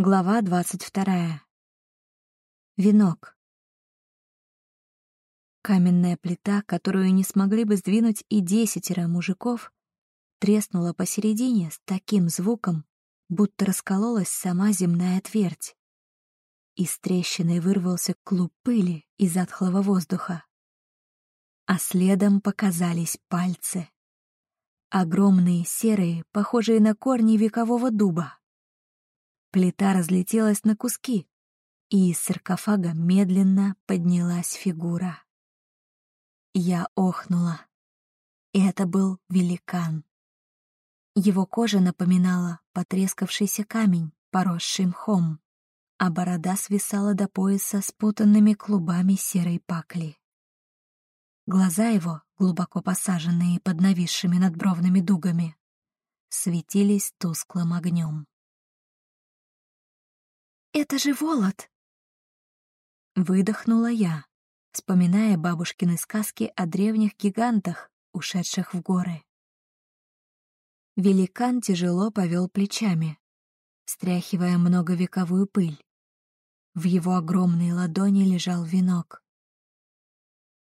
Глава двадцать вторая. Венок. Каменная плита, которую не смогли бы сдвинуть и десятеро мужиков, треснула посередине с таким звуком, будто раскололась сама земная твердь. Из трещины вырвался клуб пыли и затхлого воздуха. А следом показались пальцы. Огромные, серые, похожие на корни векового дуба. Плита разлетелась на куски, и из саркофага медленно поднялась фигура. Я охнула. Это был великан. Его кожа напоминала потрескавшийся камень, поросший мхом, а борода свисала до пояса спутанными клубами серой пакли. Глаза его, глубоко посаженные под нависшими надбровными дугами, светились тусклым огнем. Это же Волод!» Выдохнула я, вспоминая бабушкины сказки о древних гигантах, ушедших в горы. Великан тяжело повел плечами, стряхивая многовековую пыль. В его огромной ладони лежал венок.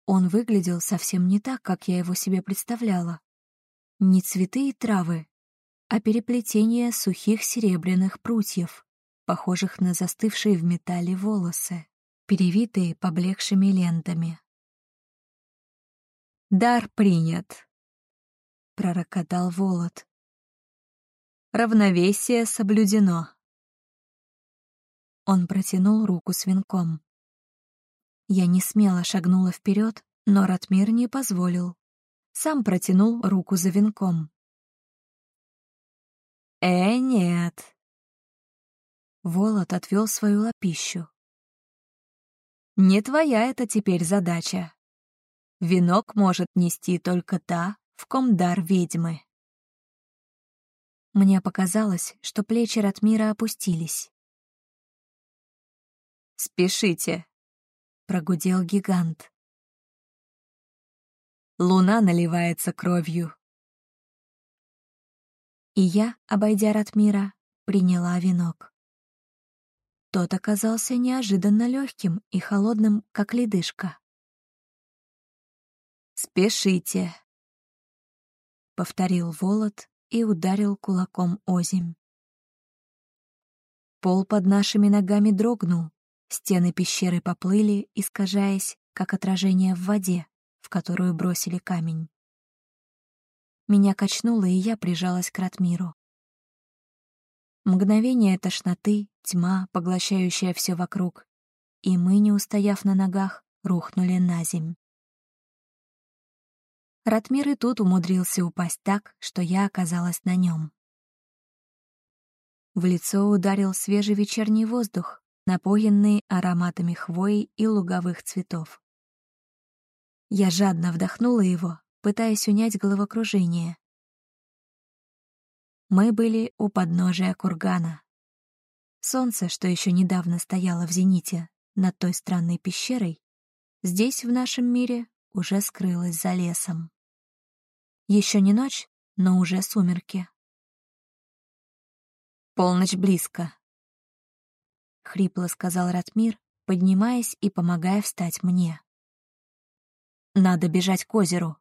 Он выглядел совсем не так, как я его себе представляла. Не цветы и травы, а переплетение сухих серебряных прутьев похожих на застывшие в металле волосы, перевитые поблекшими лентами. «Дар принят», — пророкотал Волод. «Равновесие соблюдено». Он протянул руку с венком. Я не смело шагнула вперед, но Ратмир не позволил. Сам протянул руку за венком. «Э, нет», Волод отвел свою лапищу. «Не твоя это теперь задача. Венок может нести только та, в ком дар ведьмы». Мне показалось, что плечи Ратмира опустились. «Спешите», — прогудел гигант. Луна наливается кровью. И я, обойдя Ратмира, приняла венок. Тот оказался неожиданно легким и холодным, как ледышка. «Спешите!» — повторил Волод и ударил кулаком озимь. Пол под нашими ногами дрогнул, стены пещеры поплыли, искажаясь, как отражение в воде, в которую бросили камень. Меня качнуло, и я прижалась к Ратмиру. Мгновение тошноты, тьма, поглощающая все вокруг, и мы, не устояв на ногах, рухнули на земь. Ратмир и тут умудрился упасть так, что я оказалась на нем. В лицо ударил свежий вечерний воздух, напоенный ароматами хвои и луговых цветов. Я жадно вдохнула его, пытаясь унять головокружение, мы были у подножия кургана. Солнце, что еще недавно стояло в зените над той странной пещерой, здесь, в нашем мире, уже скрылось за лесом. Еще не ночь, но уже сумерки. «Полночь близко», — хрипло сказал Ратмир, поднимаясь и помогая встать мне. «Надо бежать к озеру».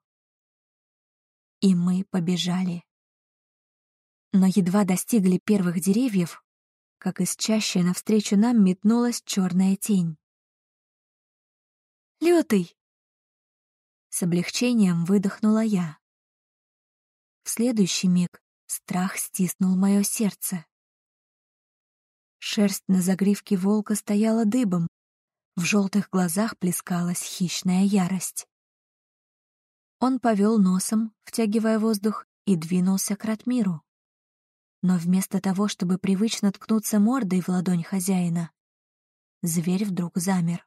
И мы побежали но едва достигли первых деревьев, как из чащи навстречу нам метнулась черная тень. «Лютый!» С облегчением выдохнула я. В следующий миг страх стиснул мое сердце. Шерсть на загривке волка стояла дыбом, в желтых глазах плескалась хищная ярость. Он повел носом, втягивая воздух, и двинулся к Ратмиру. Но вместо того, чтобы привычно ткнуться мордой в ладонь хозяина, зверь вдруг замер.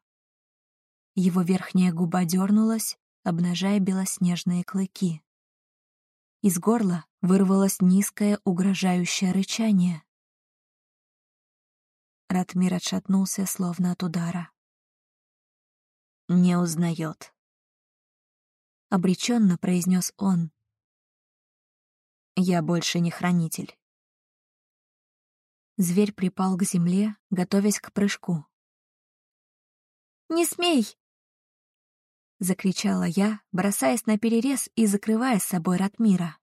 Его верхняя губа дернулась, обнажая белоснежные клыки. Из горла вырвалось низкое угрожающее рычание. Ратмир отшатнулся, словно от удара. «Не узнает», — обреченно произнес он. «Я больше не хранитель. Зверь припал к земле, готовясь к прыжку. «Не смей!» — закричала я, бросаясь на перерез и закрывая с собой Ратмира.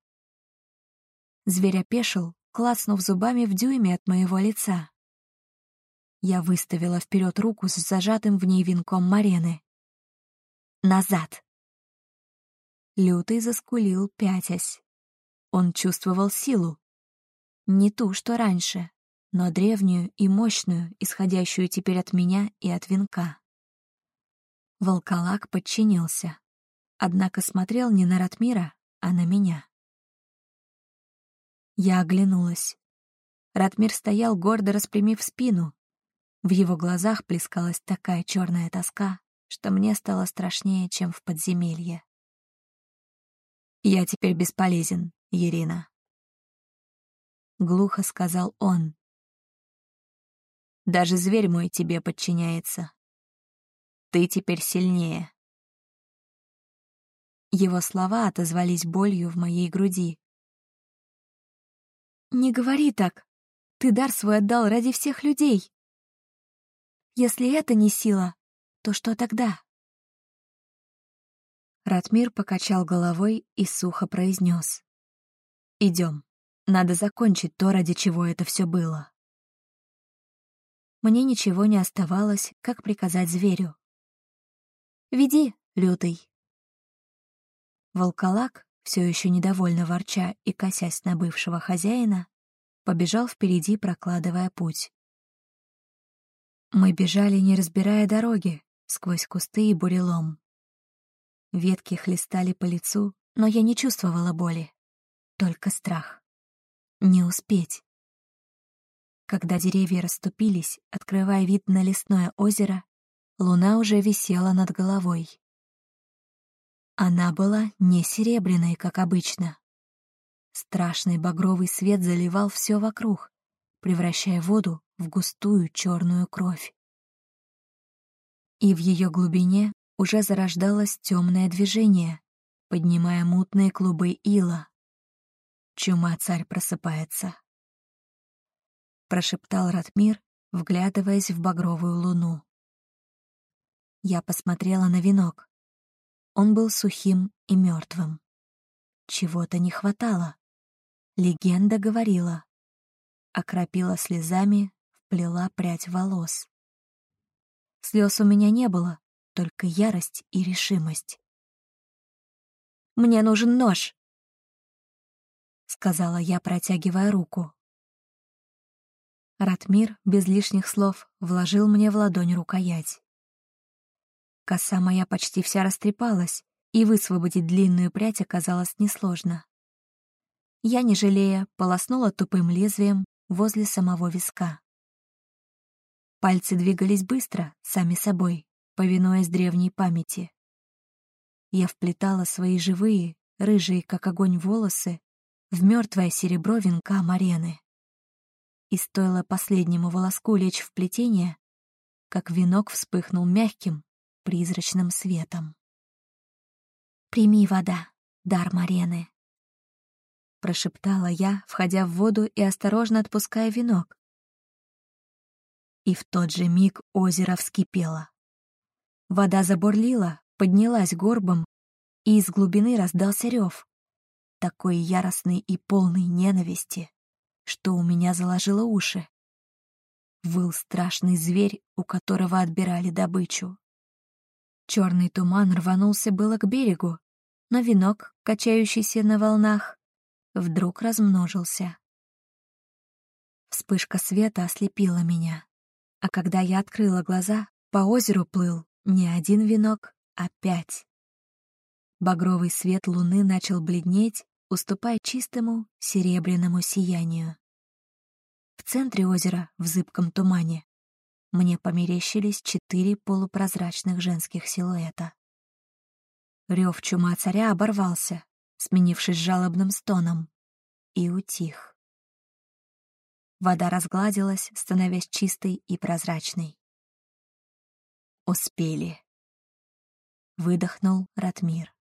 Зверь опешил, клацнув зубами в дюйме от моего лица. Я выставила вперед руку с зажатым в ней венком Марены. «Назад!» Лютый заскулил, пятясь. Он чувствовал силу. Не ту, что раньше, но древнюю и мощную, исходящую теперь от меня и от венка. Волколак подчинился, однако смотрел не на Ратмира, а на меня. Я оглянулась. Ратмир стоял, гордо распрямив спину. В его глазах плескалась такая черная тоска, что мне стало страшнее, чем в подземелье. «Я теперь бесполезен, Ирина», — глухо сказал он. «Даже зверь мой тебе подчиняется. Ты теперь сильнее». Его слова отозвались болью в моей груди. «Не говори так. Ты дар свой отдал ради всех людей. Если это не сила, то что тогда?» Ратмир покачал головой и сухо произнес. «Идем. Надо закончить то, ради чего это все было». Мне ничего не оставалось, как приказать зверю. «Веди, лютый». Волколак, все еще недовольно ворча и косясь на бывшего хозяина, побежал впереди, прокладывая путь. Мы бежали, не разбирая дороги, сквозь кусты и бурелом. Ветки хлестали по лицу, но я не чувствовала боли, только страх. Не успеть. Когда деревья расступились, открывая вид на лесное озеро, луна уже висела над головой. Она была не серебряной, как обычно. Страшный багровый свет заливал все вокруг, превращая воду в густую черную кровь. И в ее глубине уже зарождалось темное движение, поднимая мутные клубы ила. Чума-царь просыпается. Прошептал Ратмир, вглядываясь в багровую луну. Я посмотрела на венок. Он был сухим и мертвым. Чего-то не хватало. Легенда говорила. Окропила слезами, вплела прядь волос. Слез у меня не было, только ярость и решимость. «Мне нужен нож!» — сказала я, протягивая руку. Ратмир без лишних слов вложил мне в ладонь рукоять. Коса моя почти вся растрепалась, и высвободить длинную прядь оказалось несложно. Я, не жалея, полоснула тупым лезвием возле самого виска. Пальцы двигались быстро, сами собой, повинуясь древней памяти. Я вплетала свои живые, рыжие, как огонь, волосы в мертвое серебро венка Марены. И стоило последнему волоску лечь в плетение, как венок вспыхнул мягким, призрачным светом. «Прими вода, дар Марены», прошептала я, входя в воду и осторожно отпуская венок. И в тот же миг озеро вскипело. Вода забурлила, поднялась горбом, и из глубины раздался рев, такой яростный и полный ненависти, что у меня заложило уши. Выл страшный зверь, у которого отбирали добычу. Черный туман рванулся было к берегу, но венок, качающийся на волнах, вдруг размножился. Вспышка света ослепила меня, а когда я открыла глаза, по озеру плыл не один венок, а пять. Багровый свет луны начал бледнеть, уступая чистому серебряному сиянию. В центре озера, в зыбком тумане, мне померещились четыре полупрозрачных женских силуэта. Рев чума царя оборвался, сменившись жалобным стоном, и утих. Вода разгладилась, становясь чистой и прозрачной. «Успели», — выдохнул Ратмир.